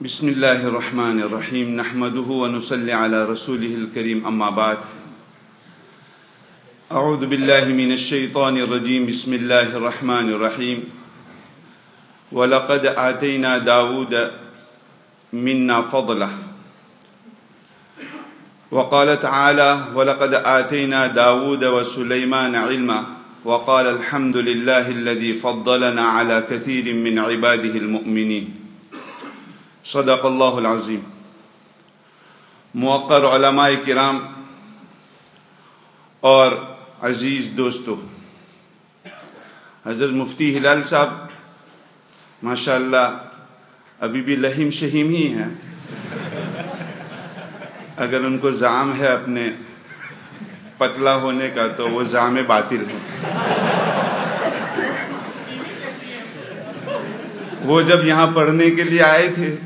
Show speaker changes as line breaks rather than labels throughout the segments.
بسم الله الرحمن الرحيم نحمده ونصلي على رسوله الكريم أما بعد أعوذ بالله من الشيطان الرجيم بسم الله الرحمن الرحيم ولقد آتينا داود منا فضله وقال تعالى ولقد آتينا داود وسليمان علما وقال الحمد لله الذي فضلنا على كثير من عباده المؤمنين صدق اللہ العظیم موقر علماء کرام اور عزیز دوستو، حضرت مفتی ہلال صاحب ماشاء اللہ ابھی بھی لہیم شہیم ہی ہیں۔ اگر ان کو زعم ہے اپنے پتلا ہونے کا، تو وہ زعم باطل ہے۔ وہ جب یہاں پڑھنے کے لیے آئے تھے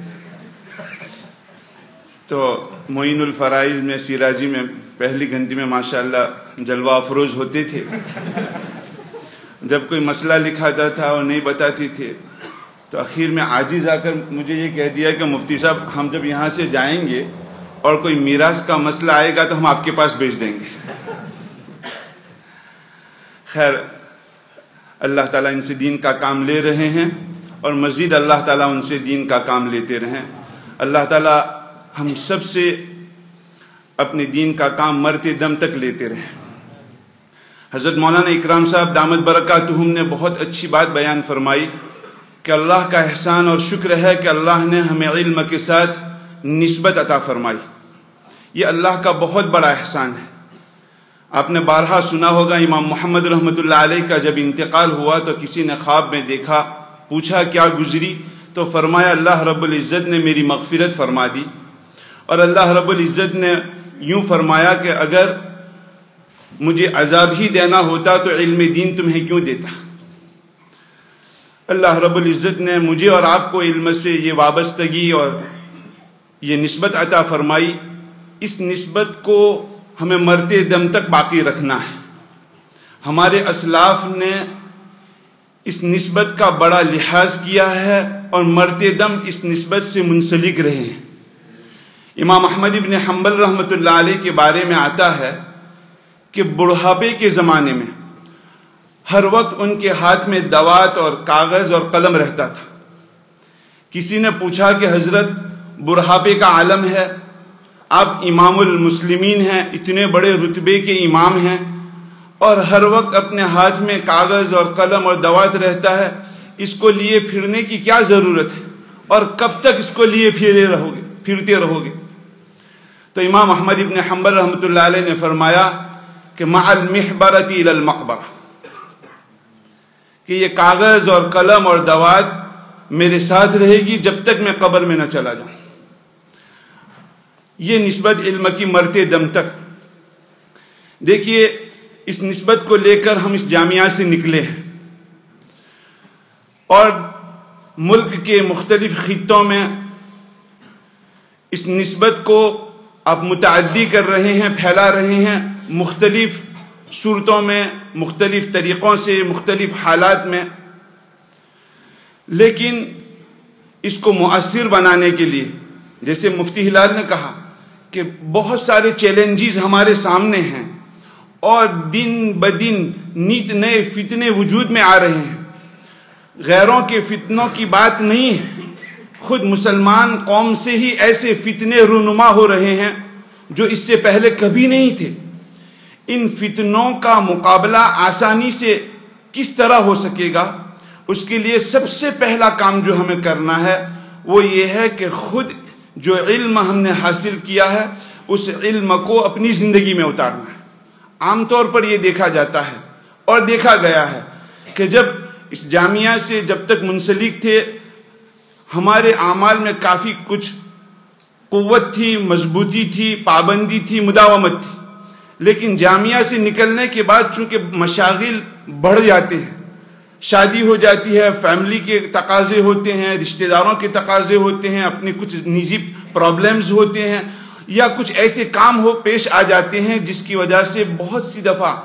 تو معین الفرائض میں سیراجی میں، پہلی گھنٹی میں ماشاءاللہ جلوہ افروز ہوتے تھے۔ جب کوئی مسئلہ لکھاتا تھا اور نہیں بتاتی تھے، تو اخیر میں عاجز آ کر مجھے یہ کہہ دیا کہ مفتی صاحب، ہم جب یہاں سے جائیں گے اور کوئی میراث کا مسئلہ آئے گا تو ہم آپ کے پاس بھیج دیں گے۔ خیر، اللہ تعالیٰ ان سے دین کا کام لے رہے ہیں اور مزید اللہ تعالیٰ ان سے دین کا کام لیتے رہیں۔ اللہ تعالیٰ ہم سب سے اپنے دین کا کام مرتے دم تک لیتے رہیں۔ حضرت مولانا اکرام صاحب دامت برکاتہم نے بہت اچھی بات بیان فرمائی کہ اللہ کا احسان اور شکر ہے کہ اللہ نے ہمیں علم کے ساتھ نسبت عطا فرمائی۔ یہ اللہ کا بہت بڑا احسان ہے۔ آپ نے بارہا سنا ہوگا امام محمد رحمۃ اللہ علیہ کا جب انتقال ہوا تو کسی نے خواب میں دیکھا، پوچھا، کیا گزری؟ تو فرمایا، اللہ رب العزت نے میری مغفرت فرما دی۔ اور اللہ رب العزت نے یوں فرمایا کہ اگر مجھے عذاب ہی دینا ہوتا تو علم دین تمہیں کیوں دیتا؟ اللہ رب العزت نے مجھے اور آپ کو علم سے یہ وابستگی اور یہ نسبت عطا فرمائی۔ اس نسبت کو ہمیں مرتے دم تک باقی رکھنا ہے۔ ہمارے اسلاف نے اس نسبت کا بڑا لحاظ کیا ہے اور مرتے دم اس نسبت سے منسلک رہے ہیں۔ امام احمد ابن حنبل رحمۃ اللہ علیہ کے بارے میں آتا ہے کہ بڑھاپے کے زمانے میں ہر وقت ان کے ہاتھ میں دوات اور کاغذ اور قلم رہتا تھا۔ کسی نے پوچھا کہ حضرت، بڑھاپے کا عالم ہے، آپ امام المسلمین ہیں، اتنے بڑے رتبے کے امام ہیں، اور ہر وقت اپنے ہاتھ میں کاغذ اور قلم اور دوات رہتا ہے، اس کو لیے پھرنے کی کیا ضرورت ہے؟ اور کب تک اس کو لیے پھرے رہو گے، پھرتے رہو گے؟ تو امام احمد ابن حنبل رحمۃ اللہ علیہ نے فرمایا کہ مع المحبرتی الى المقبرہ، کہ یہ کاغذ اور قلم اور دوات میرے ساتھ رہے گی جب تک میں قبر میں نہ چلا جاؤں۔ یہ نسبت علم کی مرتے دم تک۔ دیکھیے، اس نسبت کو لے کر ہم اس جامعہ سے نکلے ہیں۔ اور ملک کے مختلف خطوں میں اس نسبت کو آپ متعدی کر رہے ہیں، پھیلا رہے ہیں مختلف صورتوں میں، مختلف طریقوں سے، مختلف حالات میں۔ لیکن اس کو مؤثر بنانے کے لیے، جیسے مفتی ہلال نے کہا کہ بہت سارے چیلنجز ہمارے سامنے ہیں اور دن بدن نیت نئے فتنے وجود میں آ رہے ہیں۔ غیروں کے فتنوں کی بات نہیں ہے۔ خود مسلمان قوم سے ہی ایسے فتنے رونما ہو رہے ہیں جو اس سے پہلے کبھی نہیں تھے۔ ان فتنوں کا مقابلہ آسانی سے کس طرح ہو سکے گا؟ اس کے لیے سب سے پہلا کام جو ہمیں کرنا ہے وہ یہ ہے کہ خود جو علم ہم نے حاصل کیا ہے، اس علم کو اپنی زندگی میں اتارنا ہے۔ عام طور پر یہ دیکھا جاتا ہے اور دیکھا گیا ہے کہ جب اس جامعہ سے جب تک منسلک تھے ہمارے اعمال میں کافی کچھ قوت تھی، مضبوطی تھی، پابندی تھی، مداومت تھی۔ لیکن جامعہ سے نکلنے کے بعد چونکہ مشاغل بڑھ جاتے ہیں، شادی ہو جاتی ہے، فیملی کے تقاضے ہوتے ہیں، رشتہ داروں کے تقاضے ہوتے ہیں اپنے کچھ نجی پرابلمز ہوتے ہیں یا کچھ ایسے کام ہو، پیش آ جاتے ہیں، جس کی وجہ سے بہت سی دفعہ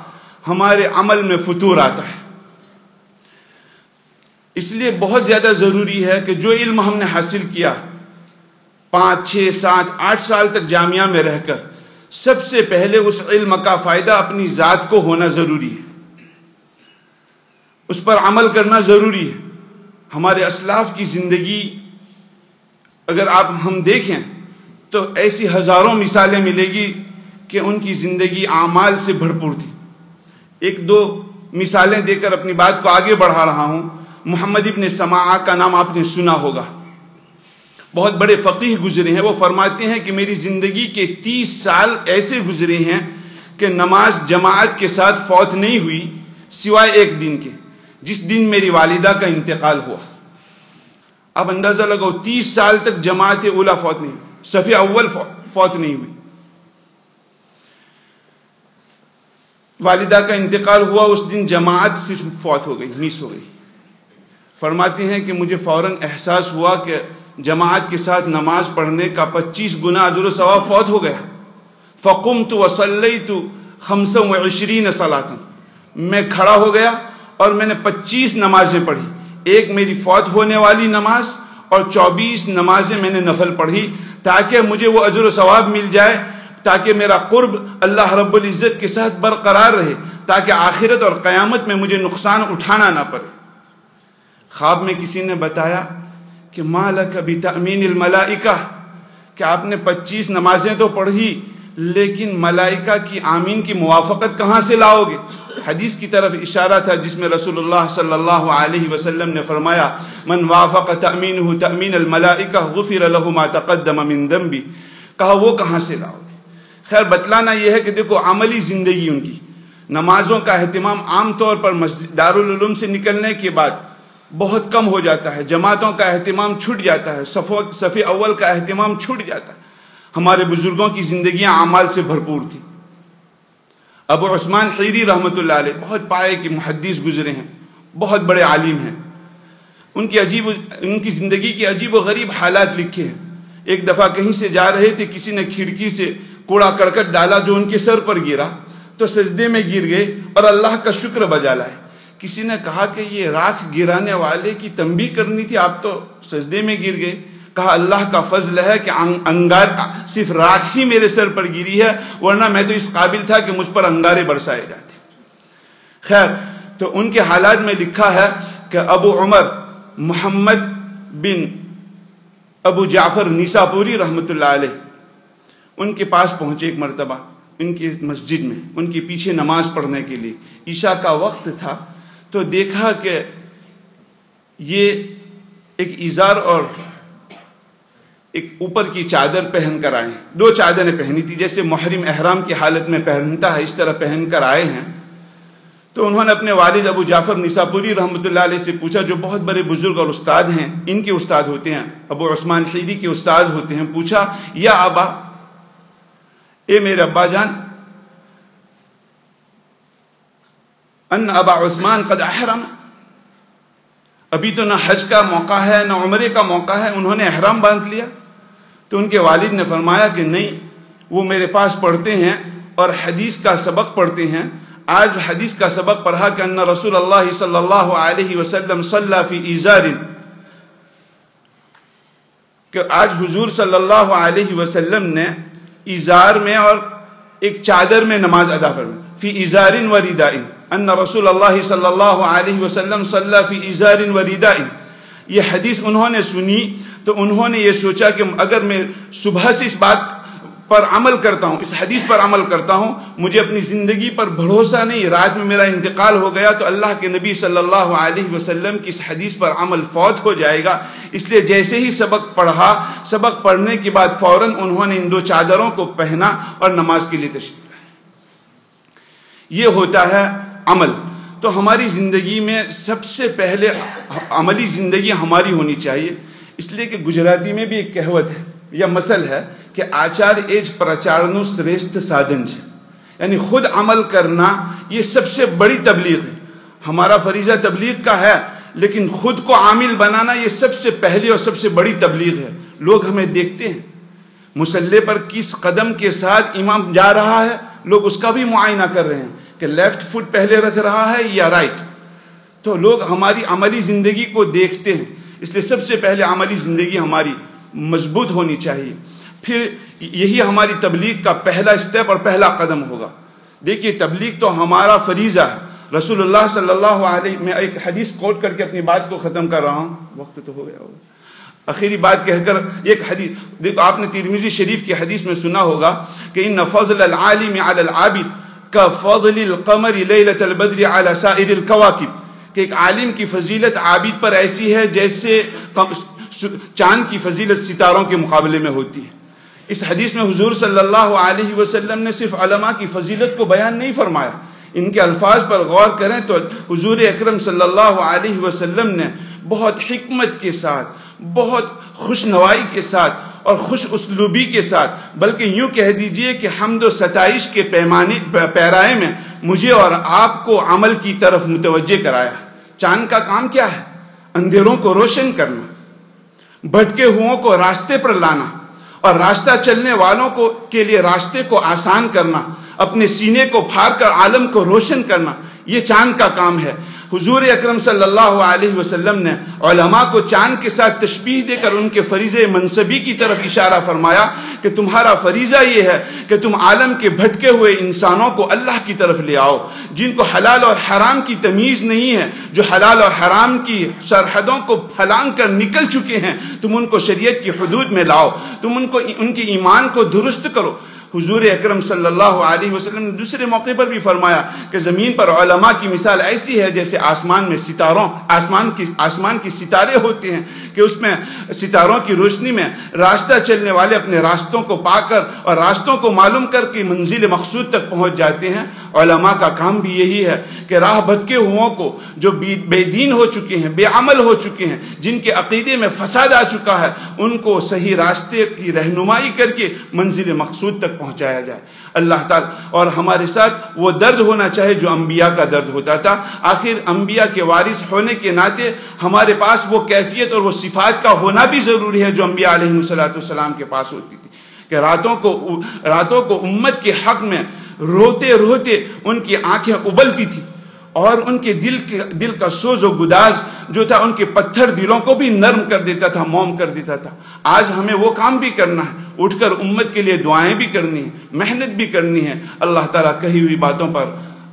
ہمارے عمل میں فطور آتا ہے۔ اس لیے بہت زیادہ ضروری ہے کہ جو علم ہم نے حاصل کیا پانچ، چھ، سات، آٹھ سال تک جامعہ میں رہ کر، سب سے پہلے اس علم کا فائدہ اپنی ذات کو ہونا ضروری ہے۔ اس پر عمل کرنا ضروری ہے۔ ہمارے اسلاف کی زندگی اگر آپ ہم دیکھیں تو ایسی ہزاروں مثالیں ملے گی کہ ان کی زندگی اعمال سے بھرپور تھی۔ ایک دو مثالیں دے کر اپنی بات کو آگے بڑھا رہا ہوں۔ محمد ابن سماع کا نام آپ نے سنا ہوگا۔ بہت بڑے فقیح گزرے ہیں، وہ فرماتے ہیں کہ میری زندگی کے تیس سال ایسے گزرے ہیں کہ نماز جماعت کے ساتھ فوت نہیں ہوئی سوائے ایک دن کے، جس دن میری والدہ کا انتقال ہوا۔ اب اندازہ لگاؤ، تیس سال تک جماعت اولا فوت نہیں صفی اول فوت نہیں ہوئی۔ والدہ کا انتقال ہوا، اس دن جماعت صرف فوت ہو گئی، مس ہو گئی۔ فرماتی ہیں کہ مجھے فوراً احساس ہوا کہ جماعت کے ساتھ نماز پڑھنے کا پچیس گنا ادر و ثواب فوت ہو گیا۔ فقم تو وسلی تو خمسم و عشرین صلاحت میں کھڑا ہو گیا اور میں نے پچیس نمازیں پڑھی۔ ایک میری فوت ہونے والی نماز اور چوبیس نمازیں میں نے نفل پڑھی تاکہ مجھے وہ اجر و ثواب مل جائے، تاکہ میرا قرب اللہ رب العزت کے ساتھ برقرار رہے، تاکہ آخرت اور قیامت میں مجھے نقصان اٹھانا نہ پڑے۔ خواب میں کسی نے بتایا کہ مالک ابھی تأمین الملائکہ؟ کہ آپ نے پچیس نمازیں تو پڑھی، لیکن ملائکہ کی آمین کی موافقت کہاں سے لاؤ گے؟ حدیث کی طرف اشارہ تھا جس میں رسول اللہ صلی اللہ علیہ وسلم نے فرمایا، من وافق تأمینہ تأمین الملائکہ، غفر له ما تقدم من ذنبی. کہا، وہ کہاں سے لاؤ گے؟ خیر، بتلانا یہ ہے کہ دیکھو، عملی زندگی ان کی، نمازوں کا اہتمام عام طور پر دارالعلوم سے نکلنے کے بعد بہت کم ہو جاتا ہے، جماعتوں کا اہتمام چھٹ جاتا ہے صفی اول کا اہتمام چھٹ جاتا ہے۔ ہمارے بزرگوں کی زندگیاں اعمال سے بھرپور تھی ابو عثمان خیری رحمۃ اللہ علیہ بہت پائے کہ محدث گزرے ہیں، بہت بڑے عالم ہیں۔ ان کی عجیب ان کی زندگی کی عجیب و غریب حالات لکھے ہیں۔ ایک دفعہ کہیں سے جا رہے تھے، کسی نے کھڑکی سے کوڑا کرکٹ ڈالا جو ان کے سر پر گرا، تو سجدے میں گر گئے اور اللہ کا شکر بجا لائے۔ کسی نے کہا کہ یہ راکھ گرانے والے کی تنبیہ کرنی تھی، آپ تو سجدے میں گر گئے۔ کہا، اللہ کا فضل ہے کہ انگار صرف راکھ ہی میرے سر پر گری ہے، ورنہ میں تو اس قابل تھا کہ مجھ پر انگارے برسائے جاتے۔ خیر، تو ان کے حالات میں لکھا ہے کہ ابو عمر محمد بن ابو جعفر نیسا پوری رحمۃ اللہ علیہ ان کے پاس پہنچے ایک مرتبہ، ان کی مسجد میں، ان کے پیچھے نماز پڑھنے کے لیے۔ عشاء کا وقت تھا تو دیکھا کہ یہ ایک اظہار اور ایک اوپر کی چادر پہن کر آئے ہیں۔ دو چادریں پہنی تھی، جیسے محرم احرام کی حالت میں پہنتا ہے، اس طرح پہن کر آئے ہیں۔ تو انہوں نے اپنے والد ابو جعفر نساپوری رحمۃ اللہ علیہ سے پوچھا، جو بہت بڑے بزرگ اور استاد ہیں، ان کے استاد ہوتے ہیں؟ ابو عثمان خیری کے استاد ہوتے ہیں۔ پوچھا، یا ابا، اے میرے ابا جان ان ابا عثمان قد احرم. ابھی تو نہ حج کا موقع ہے، نہ عمرے کا موقع ہے، انہوں نے احرام باندھ لیا۔ تو ان کے والد نے فرمایا کہ نہیں، وہ میرے پاس پڑھتے ہیں اور حدیث کا سبق پڑھتے ہیں۔ آج حدیث کا سبق پڑھا کہ ان رسول اللہ صلی اللہ علیہ وسلم صلی فی ایزار۔ کہ آج حضور صلی اللہ علیہ وسلم نے ایزار میں اور ایک چادر میں نماز ادا فرمائی۔ فی ایزار و ردائن ان رسول اللہ صلی اللہ علیہ وسلم صلی فی ازار و یہ حدیث انہوں نے سنی تو انہوں نے یہ سوچا کہ اگر میں صبح سے اس بات پر عمل کرتا ہوں، اس حدیث پر عمل کرتا ہوں، مجھے اپنی زندگی پر بھروسہ نہیں، رات میں میرا انتقال ہو گیا تو اللہ کے نبی صلی اللہ علیہ وسلم کی اس حدیث پر عمل فوت ہو جائے گا۔ اس لیے جیسے ہی سبق پڑھا، سبق پڑھنے کے بعد فوراً انہوں نے ان دو چادروں کو پہنا اور نماز کے لیے تشریف یہ ہوتا ہے عمل۔ تو ہماری زندگی میں سب سے پہلے عملی زندگی ہماری ہونی چاہیے۔ اس لیے کہ گجراتی میں بھی ایک کہوت ہے یا مسل ہے کہ آچار ایج پرچارنو سریشت سادن ہے جی۔ یعنی خود عمل کرنا یہ سب سے بڑی تبلیغ ہے۔ ہمارا فریضہ تبلیغ کا ہے، لیکن خود کو عامل بنانا یہ سب سے پہلی اور سب سے بڑی تبلیغ ہے۔ لوگ ہمیں دیکھتے ہیں۔ مسلح پر کس قدم کے ساتھ امام جا رہا ہے، لوگ اس کا بھی معائنہ کر رہے ہیں۔ کہ لیفٹ فٹ پہلے رکھ رہا ہے یا رائٹ تو لوگ ہماری عملی زندگی کو دیکھتے ہیں۔ اس لیے سب سے پہلے عملی زندگی ہماری مضبوط ہونی چاہیے۔ پھر یہی ہماری تبلیغ کا پہلا اسٹیپ اور پہلا قدم ہوگا۔ دیکھیے، تبلیغ تو ہمارا فریضہ ہے۔ رسول اللہ صلی اللہ علیہ، میں ایک حدیث کوٹ کر کے اپنی بات کو ختم کر رہا ہوں۔ وقت تو ہو گیا۔ ہوگا اخیری بات کہہ کر ایک حدیث، دیکھو، آپ نے ترمیزی شریف کی حدیث میں سنا ہوگا کہ ان فضل العالم علی العابد کا فضل القمر لیلت البدر علی سائر الكواکب کہ ایک عالم کی فضیلت عابد پر ایسی ہے جیسے چاند کی فضیلت ستاروں کے مقابلے میں ہوتی ہے اس حدیث میں حضور صلی اللہ علیہ وسلم نے صرف علماء کی فضیلت کو بیان نہیں فرمایا۔ ان کے الفاظ پر غور کریں تو حضور اکرم صلی اللہ علیہ وسلم نے بہت حکمت کے ساتھ، بہت خوش نوائی کے ساتھ اور خوش اسلوبی کے ساتھ، بلکہ یوں کہہ دیجیے کہ حمد و ستائش کے پیمانے، پیرائے میں مجھے اور آپ کو عمل کی طرف متوجہ کرایا۔ چاند کا کام کیا ہے؟ اندھیروں کو روشن کرنا، بھٹکے ہوں کو راستے پر لانا اور راستہ چلنے والوں کو، کے لیے راستے کو آسان کرنا، اپنے سینے کو پھار کر عالم کو روشن کرنا، یہ چاند کا کام ہے۔ حضور اکرم صلی اللہ علیہ وسلم نے علماء کو چاند کے ساتھ تشبیح دے کر ان کے فریض منصبی کی طرف اشارہ فرمایا کہ تمہارا فریضہ یہ ہے کہ تم عالم کے بھٹکے ہوئے انسانوں کو اللہ کی طرف لے آؤ، جن کو حلال اور حرام کی تمیز نہیں ہے، جو حلال اور حرام کی سرحدوں کو پھلانگ کر نکل چکے ہیں۔ تم ان کو شریعت کی حدود میں لاؤ، تم ان کو، ان کے ایمان کو درست کرو۔ حضور اکرم صلی اللہ علیہ وسلم نے دوسرے موقع پر بھی فرمایا کہ زمین پر علماء کی مثال ایسی ہے جیسے آسمان میں ستاروں، آسمان کی آسمان کی ستارے ہوتے ہیں کہ اس میں ستاروں کی روشنی میں راستہ چلنے والے اپنے راستوں کو پا کر اور راستوں کو معلوم کر کے منزل مقصود تک پہنچ جاتے ہیں۔ علماء کا کام بھی یہی ہے کہ راہ بھٹکے ہوں کو جو بے دین ہو چکے ہیں، بے عمل ہو چکے ہیں، جن کے عقیدے میں فساد آ چکا ہے، ان کو صحیح راستے کی رہنمائی کر کے منزل مقصود تک پہنچایا جائے۔ اللہ تعالیٰ، اور ہمارے ساتھ وہ درد ہونا چاہے جو انبیاء کا درد ہوتا تھا۔ آخر انبیاء کے وارث ہونے کے ناطے ہمارے پاس وہ کیفیت اور وہ صفات کا ہونا بھی ضروری ہے جو انبیاء علیہ السلام کے پاس ہوتی تھی۔ کہ راتوں کو راتوں کو امت کے حق میں روتے روتے ان کی آنکھیں ابلتی تھی۔ اور ان کے دل کے، دل کا سوز و گداز جو تھا، ان کے پتھر دلوں کو بھی نرم کر دیتا تھا، موم کر دیتا تھا۔ آج ہمیں وہ کام بھی کرنا ہے۔ اٹھ کر امت کے لیے دعائیں بھی کرنی ہیں، محنت بھی کرنی ہے اللہ تعالیٰ کہی ہوئی باتوں پر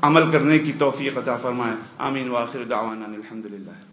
عمل کرنے کی توفیق عطا فرمائے۔ آمین۔ واخر دعوانا الحمدللہ۔